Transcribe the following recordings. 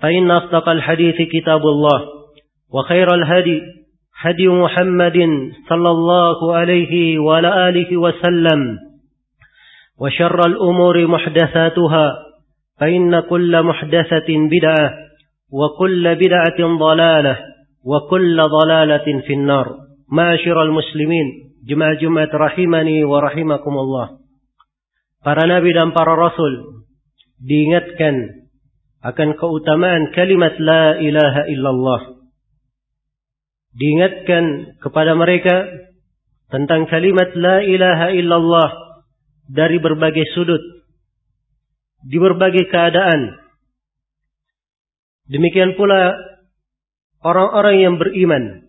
فإن أصدق الحديث كتاب الله وخير الهدي هدي محمد صلى الله عليه وعلى آله وسلم وشر الأمور محدثاتها فإن كل محدثة بدعة وكل بدعة ضلالة وكل ضلالة في النار. معاشر المسلمين جمع جمعة رحمني ورحمكم الله. Para nabi dan para rasul diingatkan akan keutamaan kalimat la ilaha illallah. Diingatkan kepada mereka tentang kalimat la ilaha illallah dari berbagai sudut, di berbagai keadaan. Demikian pula orang-orang yang beriman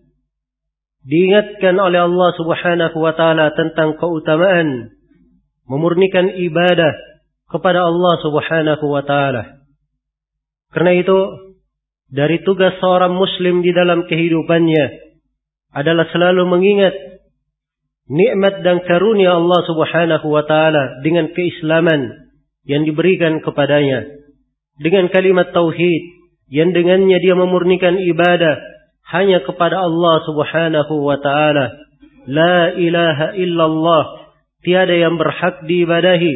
diingatkan oleh Allah Subhanahu wa taala tentang keutamaan memurnikan ibadah kepada Allah Subhanahu wa taala. Karena itu, dari tugas seorang muslim di dalam kehidupannya adalah selalu mengingat nikmat dan karunia Allah Subhanahu wa taala dengan keislaman yang diberikan kepadanya dengan kalimat tauhid yang dengannya dia memurnikan ibadah hanya kepada Allah Subhanahu wa taala. La ilaha illallah tiada yang berhak diibadahi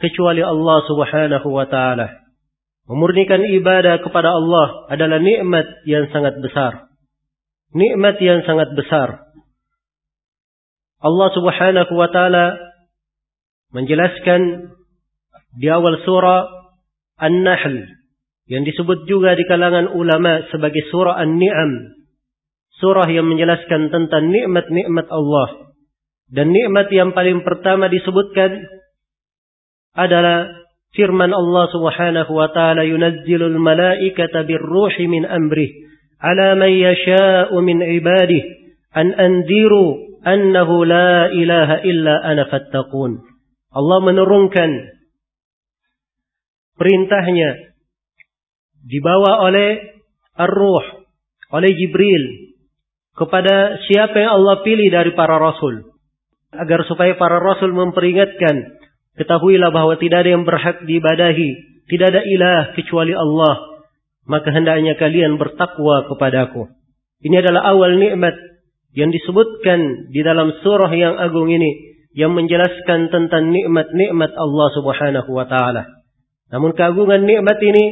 kecuali Allah Subhanahu wa taala Memurnikan ibadah kepada Allah adalah nikmat yang sangat besar. Nikmat yang sangat besar. Allah Subhanahu wa taala menjelaskan di awal surah An-Nahl yang disebut juga di kalangan ulama sebagai surah An-Ni'am. Surah yang menjelaskan tentang nikmat-nikmat Allah. Dan nikmat yang paling pertama disebutkan adalah firman Allah Subhanahu wa taala yunazzilul malaikata birruhi min amrih ala man yasha'u min ibadihi an anziru annahu la ilaha illa ana fattaqun. Allah menurunkan perintahnya dibawa oleh Ar-Ruh oleh Jibril kepada siapa yang Allah pilih dari para rasul agar supaya para rasul memperingatkan Ketahuilah bahwa tidak ada yang berhak diibadahi, tidak ada ilah kecuali Allah. Maka hendaknya kalian bertakwa kepadaku. Ini adalah awal nikmat yang disebutkan di dalam surah yang agung ini yang menjelaskan tentang nikmat-nikmat Allah Subhanahu wa taala. Namun keagungan nikmat ini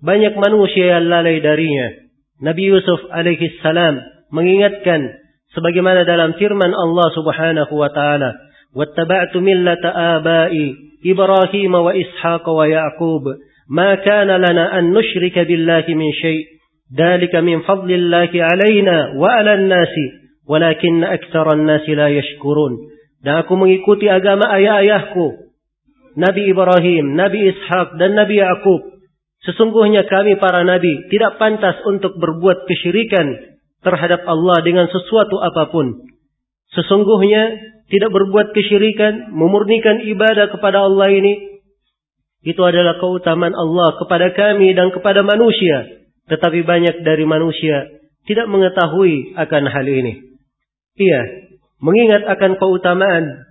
banyak manusia yang lalai darinya. Nabi Yusuf alaihi salam mengingatkan sebagaimana dalam firman Allah Subhanahu wa taala واتبعت ملة آبائي إبراهيم وإسحاق ويعقوب ما كان لنا أن نشرك بالله من شيء ذلك من فضل الله علينا وعلى الناس ولكن أكثر الناس لا يشكرون dan aku mengikuti agama ayah-ayahku Nabi Ibrahim, Nabi Ishak dan Nabi Yakub. Sesungguhnya kami para nabi tidak pantas untuk berbuat kesyirikan terhadap Allah dengan sesuatu apapun. Sesungguhnya tidak berbuat kesyirikan, memurnikan ibadah kepada Allah ini, itu adalah keutamaan Allah kepada kami dan kepada manusia. Tetapi banyak dari manusia tidak mengetahui akan hal ini. Iya, mengingat akan keutamaan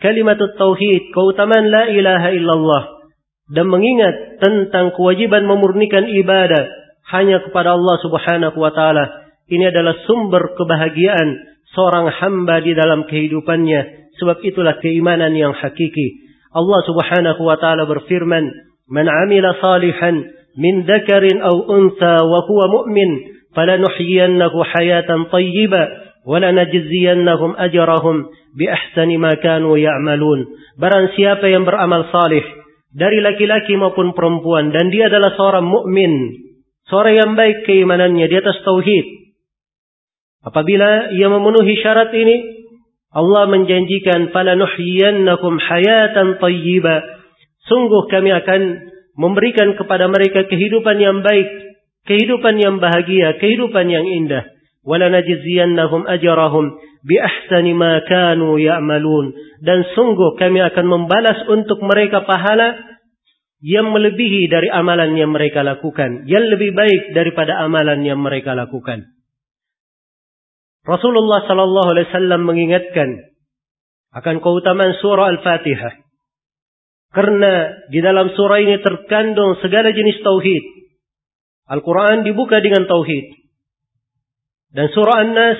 kalimat tauhid, keutamaan la ilaha illallah dan mengingat tentang kewajiban memurnikan ibadah hanya kepada Allah Subhanahu wa taala. Ini adalah sumber kebahagiaan seorang hamba di dalam kehidupannya. Sebab itulah keimanan yang hakiki. Allah Subhanahu wa taala berfirman, "Man 'amila salihan min dzakarin aw untha wa huwa mu'min, falanuhyiyannahu hayatan thayyibah wa lanajziyannahum ajrahum bi ahsani ma kanu ya'malun." Barang siapa yang beramal salih dari laki-laki maupun perempuan dan dia adalah seorang mukmin, Seorang yang baik keimanannya di atas tauhid. Apabila ia memenuhi syarat ini, Allah menjanjikan falanuhyiyannakum hayatan tayyiba. Sungguh kami akan memberikan kepada mereka kehidupan yang baik, kehidupan yang bahagia, kehidupan yang indah. Walanajziyannahum ajrahum bi ahsani ma kanu ya'malun. Dan sungguh kami akan membalas untuk mereka pahala yang melebihi dari amalan yang mereka lakukan, yang lebih baik daripada amalan yang mereka lakukan. Rasulullah sallallahu alaihi wasallam mengingatkan akan keutamaan surah Al-Fatihah. Karena di dalam surah ini terkandung segala jenis tauhid. Al-Quran dibuka dengan tauhid. Dan surah An-Nas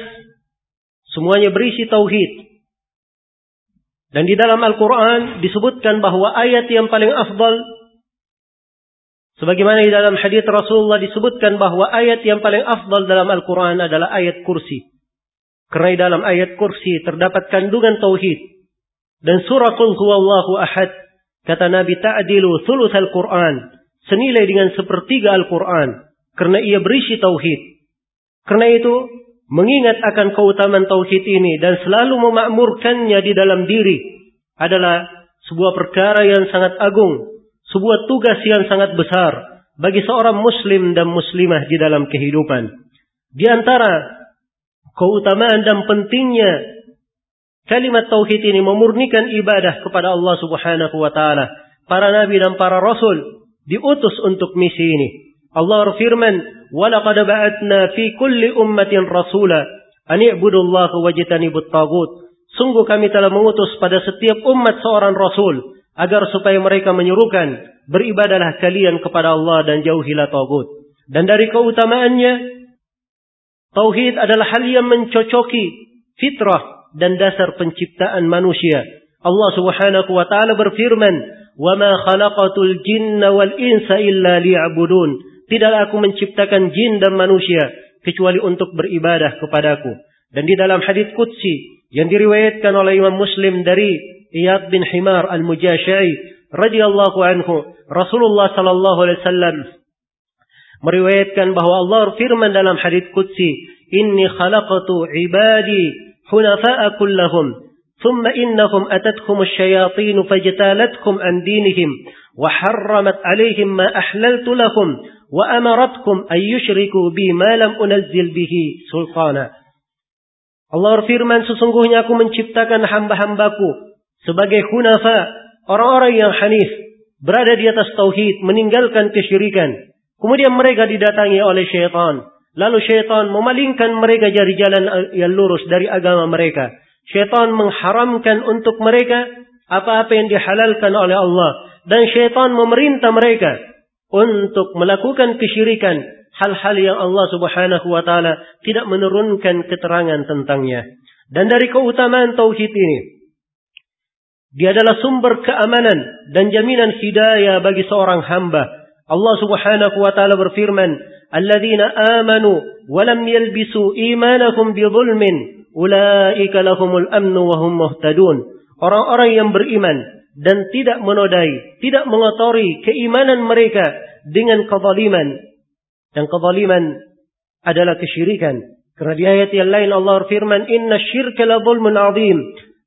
semuanya berisi tauhid. Dan di dalam Al-Quran disebutkan bahwa ayat yang paling afdal Sebagaimana di dalam hadis Rasulullah disebutkan bahwa ayat yang paling afdal dalam Al-Quran adalah ayat kursi. Karena di dalam ayat kursi terdapat kandungan tauhid. Dan surah Qul huwallahu ahad. Kata Nabi ta'dilu thuluth Al-Quran. Senilai dengan sepertiga Al-Quran. Karena ia berisi tauhid. Karena itu mengingat akan keutamaan tauhid ini dan selalu memakmurkannya di dalam diri adalah sebuah perkara yang sangat agung sebuah tugas yang sangat besar bagi seorang muslim dan muslimah di dalam kehidupan. Di antara keutamaan dan pentingnya kalimat tauhid ini memurnikan ibadah kepada Allah Subhanahu wa taala. Para nabi dan para rasul diutus untuk misi ini. Allah berfirman, "Wa laqad ba'atna fi kulli ummatin rasula an i'budullaha wajtanibut tagut." Sungguh kami telah mengutus pada setiap umat seorang rasul agar supaya mereka menyuruhkan beribadalah kalian kepada Allah dan jauhilah tagut. Dan dari keutamaannya tauhid adalah hal yang mencocoki fitrah dan dasar penciptaan manusia. Allah Subhanahu wa taala berfirman, "Wa ma khalaqatul jinna wal insa illa liya'budun." Tidaklah aku menciptakan jin dan manusia kecuali untuk beribadah kepadaku. Dan di dalam hadis qudsi yang diriwayatkan oleh Imam Muslim dari Iyad bin Himar al-Mujashai radhiyallahu anhu, Rasulullah sallallahu alaihi wasallam meriwayatkan bahwa Allah firman dalam hadis qudsi, "Inni khalaqtu ibadi hunafa'a kullahum." ثم إنهم أتتهم الشياطين فاجتالتهم عن دينهم وحرمت عليهم ما أحللت لهم وأمرتكم أن يشركوا بي ما لم أنزل به سلطانا Allah berfirman, sesungguhnya aku menciptakan hamba-hambaku sebagai hunafa, orang-orang yang hanif, berada di atas tauhid, meninggalkan kesyirikan. Kemudian mereka didatangi oleh syaitan. Lalu syaitan memalingkan mereka dari jalan yang lurus dari agama mereka. Syaitan mengharamkan untuk mereka apa-apa yang dihalalkan oleh Allah. Dan syaitan memerintah mereka untuk melakukan kesyirikan. Hal-hal yang Allah subhanahu wa ta'ala tidak menurunkan keterangan tentangnya. Dan dari keutamaan tauhid ini, dia adalah sumber keamanan dan jaminan hidayah bagi seorang hamba. Allah Subhanahu wa taala berfirman, "Alladzina amanu wa lam yalbisu imanahum bidzulmin, ulaika lahumul amnu wa hum muhtadun." Orang-orang yang beriman dan tidak menodai, tidak mengotori keimanan mereka dengan kezaliman. Dan kezaliman adalah kesyirikan. Karena di ayat yang lain Allah berfirman, "Inna syirka la zulmun 'adzim."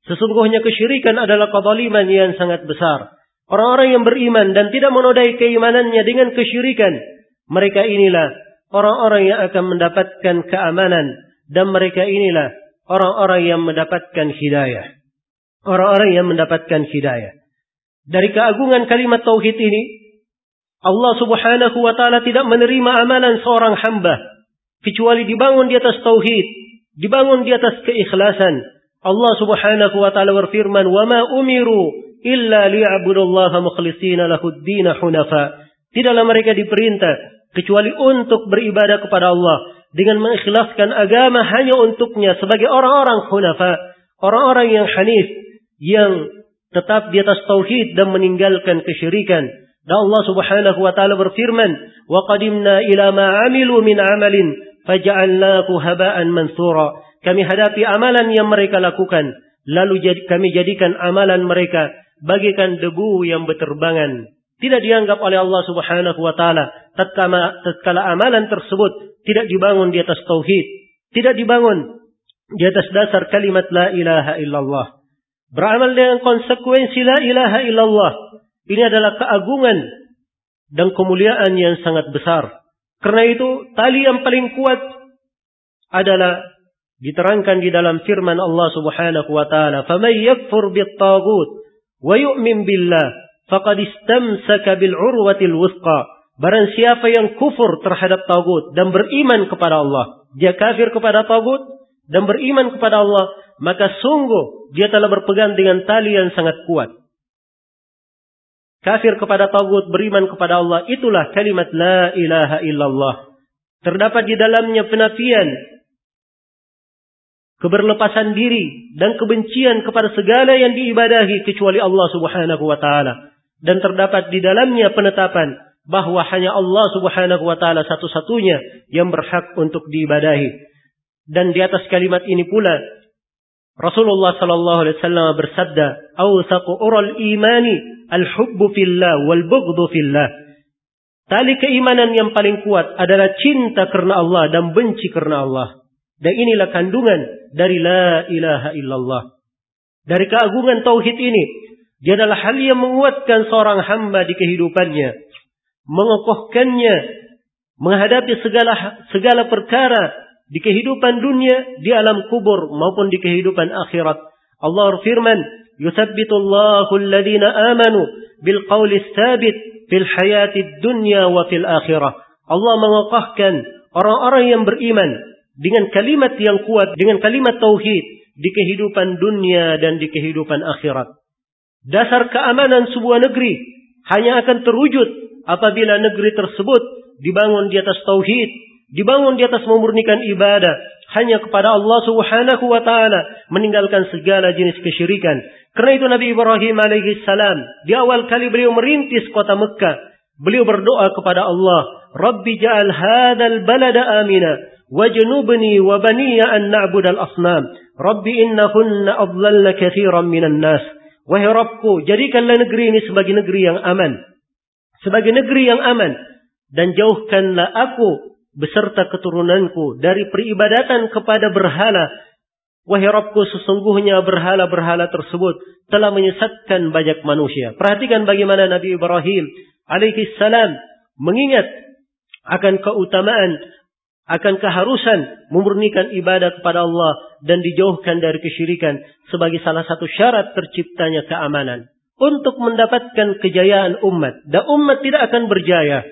Sesungguhnya kesyirikan adalah kezaliman yang sangat besar. Orang-orang yang beriman dan tidak menodai keimanannya dengan kesyirikan, mereka inilah orang-orang yang akan mendapatkan keamanan dan mereka inilah orang-orang yang mendapatkan hidayah. Orang-orang yang mendapatkan hidayah. Dari keagungan kalimat tauhid ini, Allah Subhanahu wa taala tidak menerima amalan seorang hamba kecuali dibangun di atas tauhid, dibangun di atas keikhlasan, Allah Subhanahu wa taala berfirman, "Wa ma umiru illa liya'budullaha mukhlishina lahud-din hunafa." Tidaklah mereka diperintah kecuali untuk beribadah kepada Allah dengan mengikhlaskan agama hanya untuknya sebagai orang-orang hunafa, orang-orang yang hanif, yang tetap di atas tauhid dan meninggalkan kesyirikan. Dan Allah Subhanahu wa taala berfirman, "Wa qadimna ila ma 'amilu min 'amalin faj'alnahu haba'an mansura." Kami hadapi amalan yang mereka lakukan, lalu kami jadikan amalan mereka bagikan debu yang berterbangan. Tidak dianggap oleh Allah Subhanahu wa taala tatkala, amalan tersebut tidak dibangun di atas tauhid, tidak dibangun di atas dasar kalimat la ilaha illallah. Beramal dengan konsekuensi la ilaha illallah. Ini adalah keagungan dan kemuliaan yang sangat besar. Karena itu tali yang paling kuat adalah diterangkan di dalam firman Allah Subhanahu wa taala, "Faman yakfur bit-taghut wa yu'min billah faqad istamsaka bil 'urwatil wuthqa." Barang siapa yang kufur terhadap tagut dan beriman kepada Allah, dia kafir kepada tagut dan beriman kepada Allah, maka sungguh dia telah berpegang dengan tali yang sangat kuat. Kafir kepada tagut, beriman kepada Allah, itulah kalimat la ilaha illallah. Terdapat di dalamnya penafian keberlepasan diri dan kebencian kepada segala yang diibadahi kecuali Allah Subhanahu wa taala. Dan terdapat di dalamnya penetapan bahwa hanya Allah Subhanahu wa taala satu-satunya yang berhak untuk diibadahi. Dan di atas kalimat ini pula Rasulullah sallallahu alaihi wasallam bersabda awsaqu ural imani al-hubbu fillah wal bughdhu fillah. Tali keimanan yang paling kuat adalah cinta karena Allah dan benci karena Allah. Dan inilah kandungan dari la ilaha illallah. Dari keagungan tauhid ini, dia adalah hal yang menguatkan seorang hamba di kehidupannya, mengokohkannya menghadapi segala segala perkara di kehidupan dunia, di alam kubur maupun di kehidupan akhirat. Allah berfirman, "Yuthabbitu Allahu amanu bil qawli tsabit fil hayati dunya wa fil akhirah." Allah mengokohkan orang-orang yang beriman dengan kalimat yang kuat, dengan kalimat tauhid di kehidupan dunia dan di kehidupan akhirat. Dasar keamanan sebuah negeri hanya akan terwujud apabila negeri tersebut dibangun di atas tauhid, dibangun di atas memurnikan ibadah hanya kepada Allah Subhanahu wa taala, meninggalkan segala jenis kesyirikan. Karena itu Nabi Ibrahim alaihi salam di awal kali beliau merintis kota Mekah, beliau berdoa kepada Allah, "Rabbi ja'al hadzal balada amina baniya an na'budal asnam. Rabbi innahunna adlalna kathiran minan nas. Wahai Rabbku, jadikanlah negeri ini sebagai negeri yang aman. Sebagai negeri yang aman. Dan jauhkanlah aku beserta keturunanku dari peribadatan kepada berhala. Wahai Rabbku, sesungguhnya berhala-berhala tersebut telah menyesatkan banyak manusia. Perhatikan bagaimana Nabi Ibrahim alaihi salam mengingat akan keutamaan akan keharusan memurnikan ibadah kepada Allah dan dijauhkan dari kesyirikan sebagai salah satu syarat terciptanya keamanan untuk mendapatkan kejayaan umat dan umat tidak akan berjaya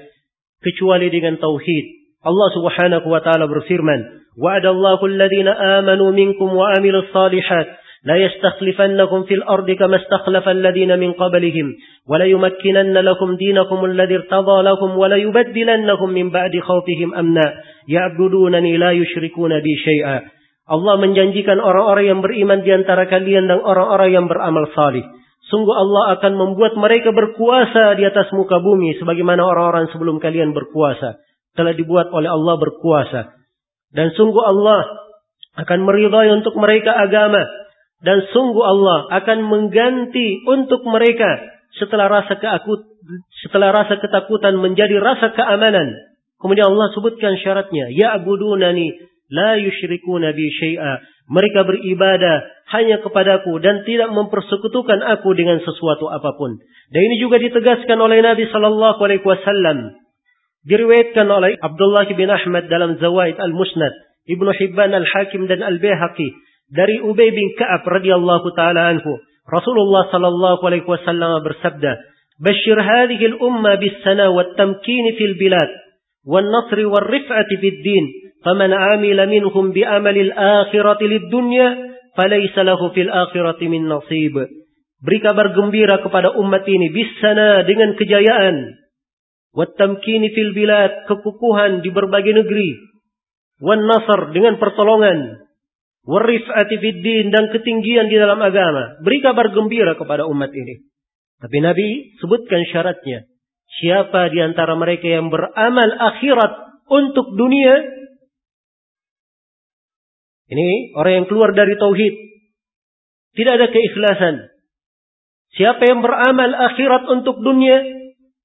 kecuali dengan tauhid. Allah Subhanahu wa taala berfirman, "Wa'adallahu alladhina amanu minkum wa amilus salihat لا يستخلفنكم في الأرض كما استخلف الذين من قبلهم ولا يمكنن لكم دينكم الذي ارتضى لكم ولا يبدلنكم من بعد خوفهم أمنا ya'budunani la yusyrikuna bi syai'a. Allah menjanjikan orang-orang yang beriman di antara kalian dan orang-orang yang beramal salih. Sungguh Allah akan membuat mereka berkuasa di atas muka bumi sebagaimana orang-orang sebelum kalian berkuasa. Telah dibuat oleh Allah berkuasa. Dan sungguh Allah akan meridai untuk mereka agama. Dan sungguh Allah akan mengganti untuk mereka setelah rasa keakut, setelah rasa ketakutan menjadi rasa keamanan Kemudian Allah sebutkan syaratnya, ya abudunani la yusyrikuna bi syai'a. Mereka beribadah hanya kepadaku dan tidak mempersekutukan aku dengan sesuatu apa pun. Dan ini juga ditegaskan oleh Nabi sallallahu alaihi wasallam. Diriwayatkan oleh Abdullah bin Ahmad dalam Zawaid al-Musnad, Ibnu Hibban al-Hakim dan al-Baihaqi dari Ubay bin Ka'ab radhiyallahu taala anhu, Rasulullah sallallahu alaihi wasallam bersabda, "Bashir hadhihi al-umma bis-sana wat-tamkin fil bilad wan-nasr war-rif'ati fid-din, faman 'amila minhum bi amali al-akhirati lid-dunya falaysa lahu fil akhirati min nasib. Beri kabar gembira kepada umat ini bisana dengan kejayaan. Wattamkini fil bilad, kekukuhan di berbagai negeri. Wan nasr dengan pertolongan. Warif'ati fid din dan ketinggian di dalam agama. Beri kabar gembira kepada umat ini. Tapi Nabi sebutkan syaratnya. Siapa di antara mereka yang beramal akhirat untuk dunia? Ini orang yang keluar dari tauhid. Tidak ada keikhlasan. Siapa yang beramal akhirat untuk dunia,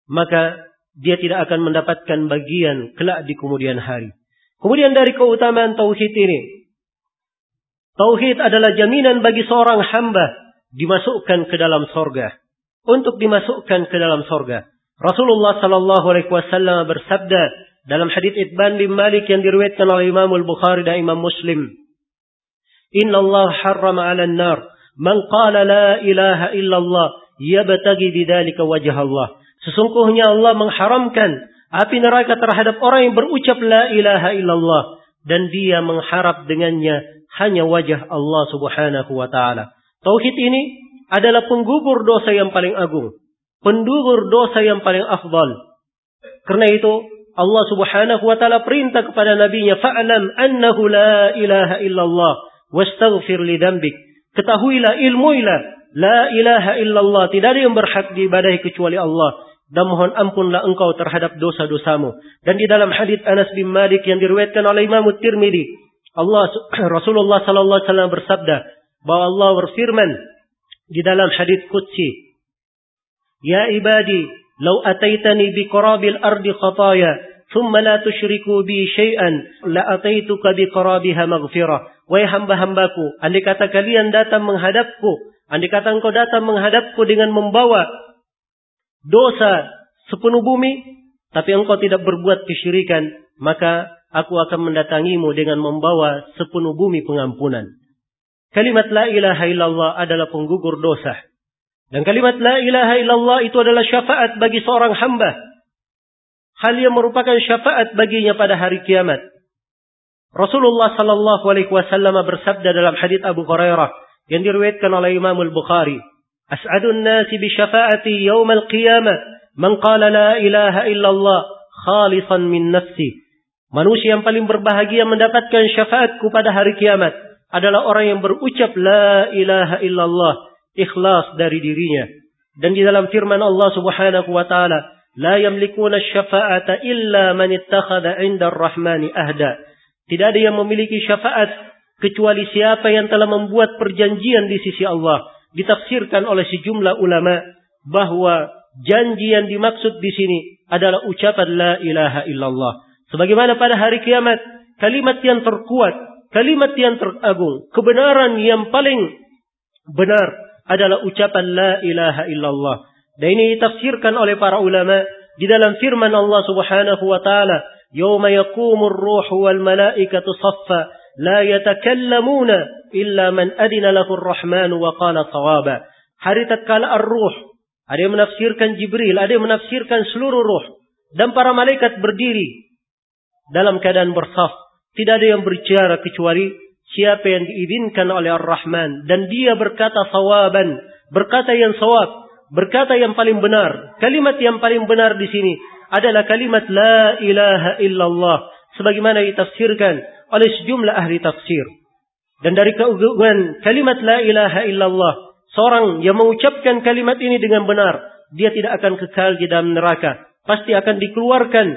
maka dia tidak akan mendapatkan bagian kelak di kemudian hari. Kemudian dari keutamaan tauhid ini, tauhid adalah jaminan bagi seorang hamba dimasukkan ke dalam sorga. Untuk dimasukkan ke dalam sorga. Rasulullah Sallallahu Alaihi Wasallam bersabda dalam hadits Ibn bin Malik yang diriwayatkan oleh Imam Al Bukhari dan Imam Muslim. Inna Allah harrama ala nar Man qala la ilaha illallah yabtagi bidzalika wajah Allah. Sesungguhnya Allah mengharamkan api neraka terhadap orang yang berucap la ilaha illallah dan dia mengharap dengannya hanya wajah Allah Subhanahu wa taala. Tauhid ini adalah penggugur dosa yang paling agung, pendugur dosa yang paling afdal. Karena itu Allah Subhanahu wa taala perintah kepada nabinya fa'lam annahu la ilaha illallah wastaghfir li dzambik Ketahuilah, ilmuilah. La ilaha illallah. Tidak ada yang berhak diibadahi kecuali Allah. Dan mohon ampunlah engkau terhadap dosa-dosamu. Dan di dalam hadis Anas bin Malik yang diriwayatkan oleh Imam Tirmidzi, Allah Rasulullah sallallahu alaihi wasallam bersabda bahwa Allah berfirman di dalam hadis qudsi, "Ya ibadi, law ataitani bi qarabil ardi khataya, thumma la tusyriku bi syai'an, la ataituka bi qarabiha maghfirah." Wahai hamba-hambaku, andai kata kalian datang menghadapku, andai kata engkau datang menghadapku dengan membawa dosa sepenuh bumi, tapi engkau tidak berbuat kesyirikan, maka aku akan mendatangimu dengan membawa sepenuh bumi pengampunan. Kalimat la ilaha illallah adalah penggugur dosa. Dan kalimat la ilaha illallah itu adalah syafaat bagi seorang hamba. Hal yang merupakan syafaat baginya pada hari kiamat. Rasulullah sallallahu alaihi wasallam bersabda dalam hadis Abu Hurairah yang diriwayatkan oleh Imam Al-Bukhari, "As'adun nasi bi syafaati yaum al-qiyamah man qala la ilaha illallah khalisan min nafsi." Manusia yang paling berbahagia mendapatkan syafaatku pada hari kiamat adalah orang yang berucap la ilaha illallah ikhlas dari dirinya. Dan di dalam firman Allah Subhanahu wa taala, "La yamlikuna syafa'ata illa man ittakhadha 'inda ar-rahmani ahda." Tidak ada yang memiliki syafaat kecuali siapa yang telah membuat perjanjian di sisi Allah. Ditafsirkan oleh sejumlah ulama bahwa janji yang dimaksud di sini adalah ucapan la ilaha illallah. Sebagaimana pada hari kiamat, kalimat yang terkuat, kalimat yang teragung, kebenaran yang paling benar adalah ucapan la ilaha illallah. Dan ini ditafsirkan oleh para ulama di dalam firman Allah Subhanahu wa taala, "Yauma yaqumur ruhu wal malaikatu saffa, la yatakallamuna illa man adina lahu ar-rahman wa qala sawaba." Hari tatkala ar-ruh, ada yang menafsirkan Jibril, ada yang menafsirkan seluruh ruh dan para malaikat berdiri dalam keadaan bersaf, tidak ada yang berbicara kecuali siapa yang diizinkan oleh Ar-Rahman. Dan dia berkata sawaban. Berkata yang sawab. Berkata yang paling benar. Kalimat yang paling benar di sini adalah kalimat la ilaha illallah. Sebagaimana ditafsirkan oleh sejumlah ahli tafsir. Dan dari keunggulan kalimat la ilaha illallah, seorang yang mengucapkan kalimat ini dengan benar, dia tidak akan kekal di dalam neraka. Pasti akan dikeluarkan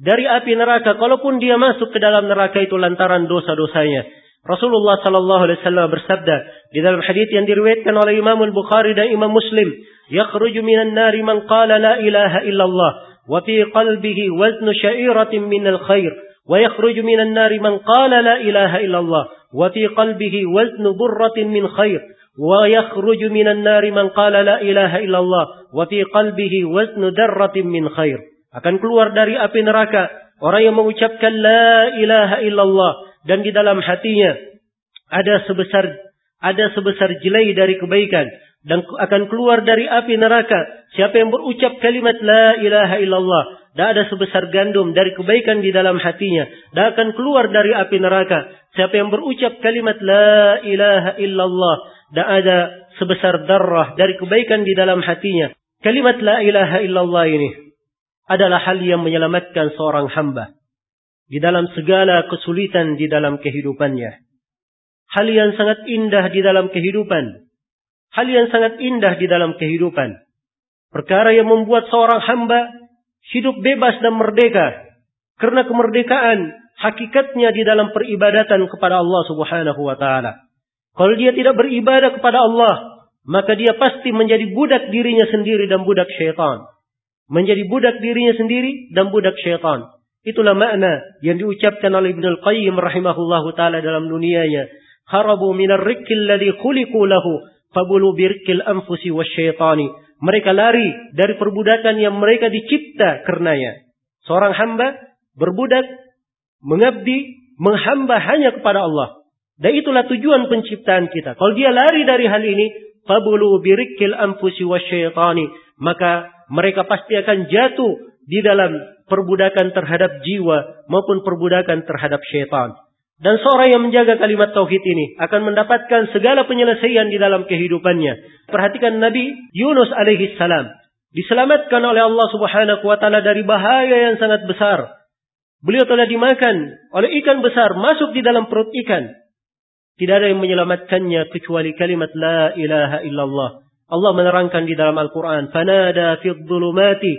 dari api neraka. Kalaupun dia masuk ke dalam neraka itu lantaran dosa-dosanya. Rasulullah sallallahu alaihi wasallam bersabda di dalam hadis yang diriwayatkan oleh Imam Al-Bukhari dan Imam Muslim, "Yakhruju minan nari man qala la ilaha illallah." وفي قلبه وزن شعيرة من الخير ويخرج من النار من قال لا إله إلا الله وفي قلبه وزن برة من خير ويخرج من النار من قال لا إله إلا الله وفي قلبه وزن درة من خير akan keluar dari api neraka orang yang mengucapkan la ilaha illallah dan di dalam hatinya ada sebesar ada sebesar jelai dari kebaikan dan akan keluar dari api neraka. Siapa yang berucap kalimat la ilaha illallah, dan ada sebesar gandum dari kebaikan di dalam hatinya, dan akan keluar dari api neraka. siapa yang berucap kalimat la ilaha illallah dan ada sebesar darah dari kebaikan di dalam hatinya. Kalimat la ilaha illallah ini adalah hal yang menyelamatkan seorang hamba di dalam segala kesulitan di dalam kehidupannya. Hal yang sangat indah di dalam kehidupan. Hal yang sangat indah di dalam kehidupan. Perkara yang membuat seorang hamba hidup bebas dan merdeka. Karena kemerdekaan hakikatnya di dalam peribadatan kepada Allah Subhanahu wa taala. Kalau dia tidak beribadah kepada Allah, maka dia pasti menjadi budak dirinya sendiri dan budak syaitan. Menjadi budak dirinya sendiri dan budak syaitan. Itulah makna yang diucapkan oleh Ibnu Al-Qayyim rahimahullahu taala dalam dunianya. Harabu minar rikil ladhi khuliqu lahu fabulu birkil anfusi wasyaitani. Mereka lari dari perbudakan yang mereka dicipta karenanya. Seorang hamba berbudak mengabdi, menghamba hanya kepada Allah. Dan itulah tujuan penciptaan kita. Kalau dia lari dari hal ini, fabulu birikil anfusi wasyaitani, maka mereka pasti akan jatuh di dalam perbudakan terhadap jiwa maupun perbudakan terhadap syaitan. Dan seorang yang menjaga kalimat tauhid ini akan mendapatkan segala penyelesaian di dalam kehidupannya. Perhatikan Nabi Yunus alaihi salam diselamatkan oleh Allah Subhanahu wa taala dari bahaya yang sangat besar. Beliau telah dimakan oleh ikan besar masuk di dalam perut ikan. Tidak ada yang menyelamatkannya kecuali kalimat la ilaha illallah. Allah menerangkan di dalam Al-Quran. Fanada fi dhulumati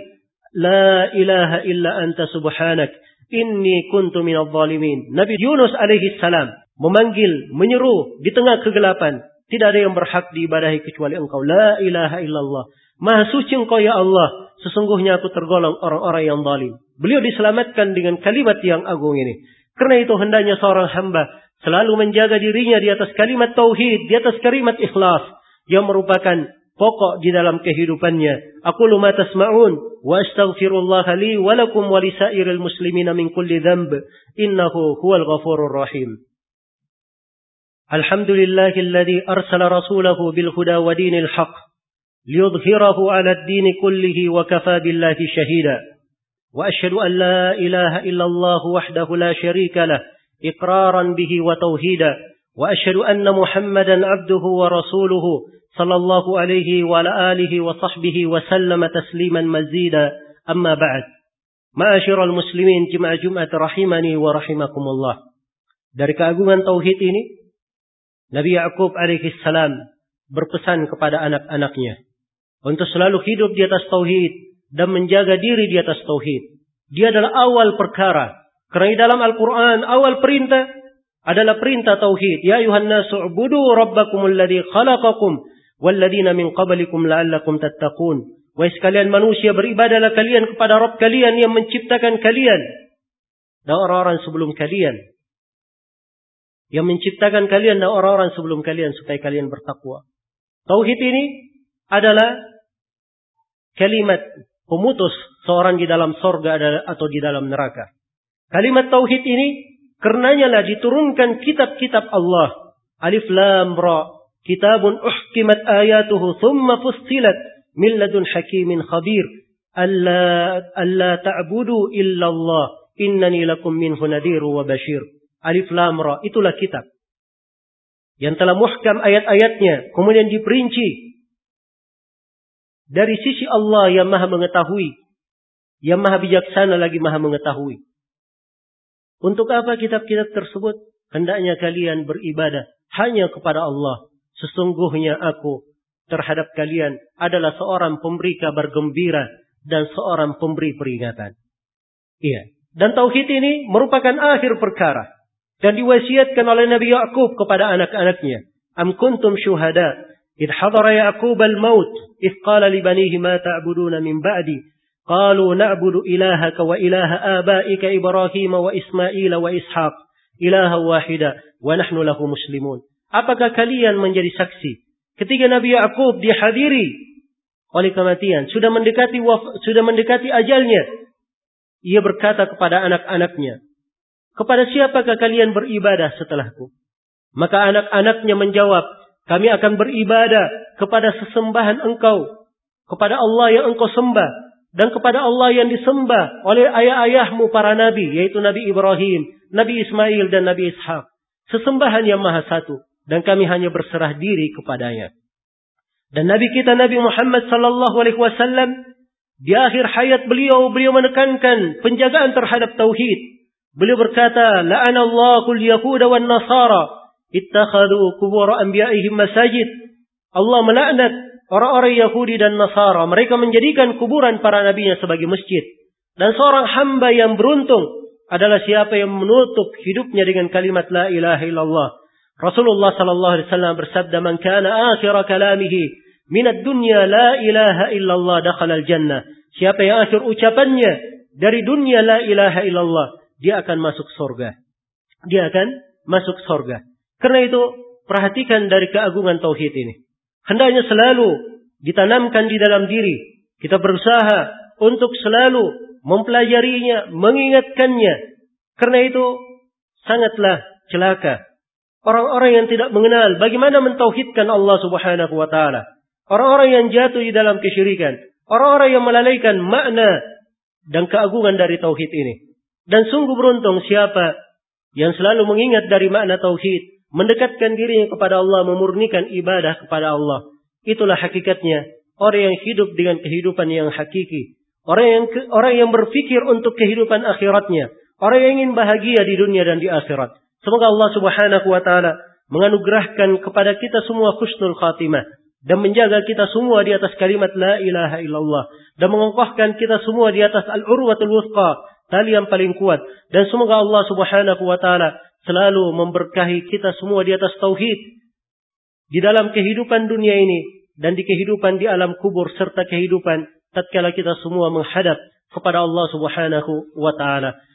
la ilaha illa anta subhanak. Inni kuntu minal zalimin. Nabi Yunus alaihi salam memanggil, menyeru di tengah kegelapan. Tidak ada yang berhak diibadahi kecuali engkau. La ilaha illallah. Maha suci engkau ya Allah. Sesungguhnya aku tergolong orang-orang yang zalim. Beliau diselamatkan dengan kalimat yang agung ini. Karena itu hendaknya seorang hamba selalu menjaga dirinya di atas kalimat tauhid, di atas kalimat ikhlas yang merupakan pokok di dalam kehidupannya. Aqulu ma tasma'un wa astaghfirullah li wa lakum wa lisairil muslimina min kulli dhanb innahu huwal ghafurur rahim. Alhamdulillahilladzi arsala rasulahu bil huda wa dinil haqq liyudhhirahu 'ala ad-din kullihi wa kafa billahi shahida. Wa ashhadu an la ilaha illallah wahdahu la sharika lah iqraran bihi wa tauhida. واشهد ان محمدا عبده ورسوله sallallahu alaihi wa ala alihi wa sahbihi wa sallama tasliman mazida amma ba'd. Ma'asyiral muslimin jemaah Jumat rahimani wa rahimakumullah. Dari keagungan tauhid ini Nabi Yakub alaihi salam berpesan kepada anak-anaknya untuk selalu hidup di atas tauhid dan menjaga diri di atas tauhid. Dia adalah awal perkara. Karena dalam Al-Qur'an awal perintah adalah perintah tauhid. Ya ayuhan nasu rabbakumul ladzi khalaqakum walladina min qablikum la'allakum tattaqun. Wahai sekalian manusia beribadalah kalian kepada Rabb kalian yang menciptakan kalian dan orang-orang sebelum kalian. Yang menciptakan kalian dan orang-orang sebelum kalian supaya kalian bertakwa. Tauhid ini adalah kalimat pemutus seorang di dalam sorga atau di dalam neraka. Kalimat tauhid ini karenanya lah diturunkan kitab-kitab Allah. Alif Lam Ra. Kitabun uhkimat ayatuhu thumma fussilat min ladun hakimin khabir. Alla, alla ta'budu illa Allah. Innani lakum minhu nadiru wa bashir. Alif Lam Ra. Itulah kitab. Yang telah muhkam ayat-ayatnya. Kemudian diperinci dari sisi Allah yang maha mengetahui. Yang maha bijaksana lagi maha mengetahui. Untuk apa kitab-kitab tersebut? Hendaknya kalian beribadah hanya kepada Allah. Sesungguhnya aku terhadap kalian adalah seorang pemberi kabar gembira dan seorang pemberi peringatan. Iya. Dan tauhid ini merupakan akhir perkara dan diwasiatkan oleh Nabi Yakub kepada anak-anaknya. Am kuntum syuhada id hadara Yaqub al-maut id qala li banihi ma ta'buduna min ba'di qalu na'budu ilahaka wa ilaha abaika Ibrahim wa Ismail wa Ishaq ilaha wahida wa nahnu lahu muslimun. Apakah kalian menjadi saksi ketika Nabi Yakub dihadiri oleh kematian, sudah mendekati sudah mendekati ajalnya. Ia berkata kepada anak-anaknya, "Kepada siapakah kalian beribadah setelahku?" Maka anak-anaknya menjawab, kami akan beribadah kepada sesembahan engkau. Kepada Allah yang engkau sembah. Dan kepada Allah yang disembah oleh ayah-ayahmu para nabi. Yaitu Nabi Ibrahim, Nabi Ismail dan Nabi Ishaq. sesembahan yang maha satu dan kami hanya berserah diri kepadanya. Dan Nabi kita Nabi Muhammad sallallahu alaihi wasallam di akhir hayat beliau beliau menekankan penjagaan terhadap tauhid. Beliau berkata, "La'anallahu kul yahuda wan nasara ittakhadhu qubur anbiya'ihim masajid." Allah melaknat orang-orang Yahudi dan Nasara. Mereka menjadikan kuburan para nabinya sebagai masjid. Dan seorang hamba yang beruntung adalah siapa yang menutup hidupnya dengan kalimat la ilaha illallah. Rasulullah sallallahu alaihi wasallam bersabda, "Man kana akhir kalamihi min ad-dunya la ilaha illallah dakhala al-jannah." Siapa yang akhir ucapannya dari dunia la ilaha illallah, dia akan masuk surga. Dia akan masuk surga. Karena itu, perhatikan dari keagungan tauhid ini. Hendaknya selalu ditanamkan di dalam diri. Kita berusaha untuk selalu mempelajarinya, mengingatkannya. Karena itu sangatlah celaka. Orang-orang yang tidak mengenal bagaimana mentauhidkan Allah subhanahu wa ta'ala. Orang-orang yang jatuh di dalam kesyirikan. Orang-orang yang melalaikan makna dan keagungan dari tauhid ini. Dan sungguh beruntung siapa yang selalu mengingat dari makna tauhid mendekatkan dirinya kepada Allah, memurnikan ibadah kepada Allah. Itulah hakikatnya orang yang hidup dengan kehidupan yang hakiki. Orang yang orang yang berpikir untuk kehidupan akhiratnya. Orang yang ingin bahagia di dunia dan di akhirat. Semoga Allah Subhanahu wa taala menganugerahkan kepada kita semua husnul khatimah dan menjaga kita semua di atas kalimat la ilaha illallah dan mengokohkan kita semua di atas al-urwatul wuthqa, tali yang paling kuat dan semoga Allah Subhanahu wa taala selalu memberkahi kita semua di atas tauhid di dalam kehidupan dunia ini dan di kehidupan di alam kubur serta kehidupan tatkala kita semua menghadap kepada Allah Subhanahu wa taala.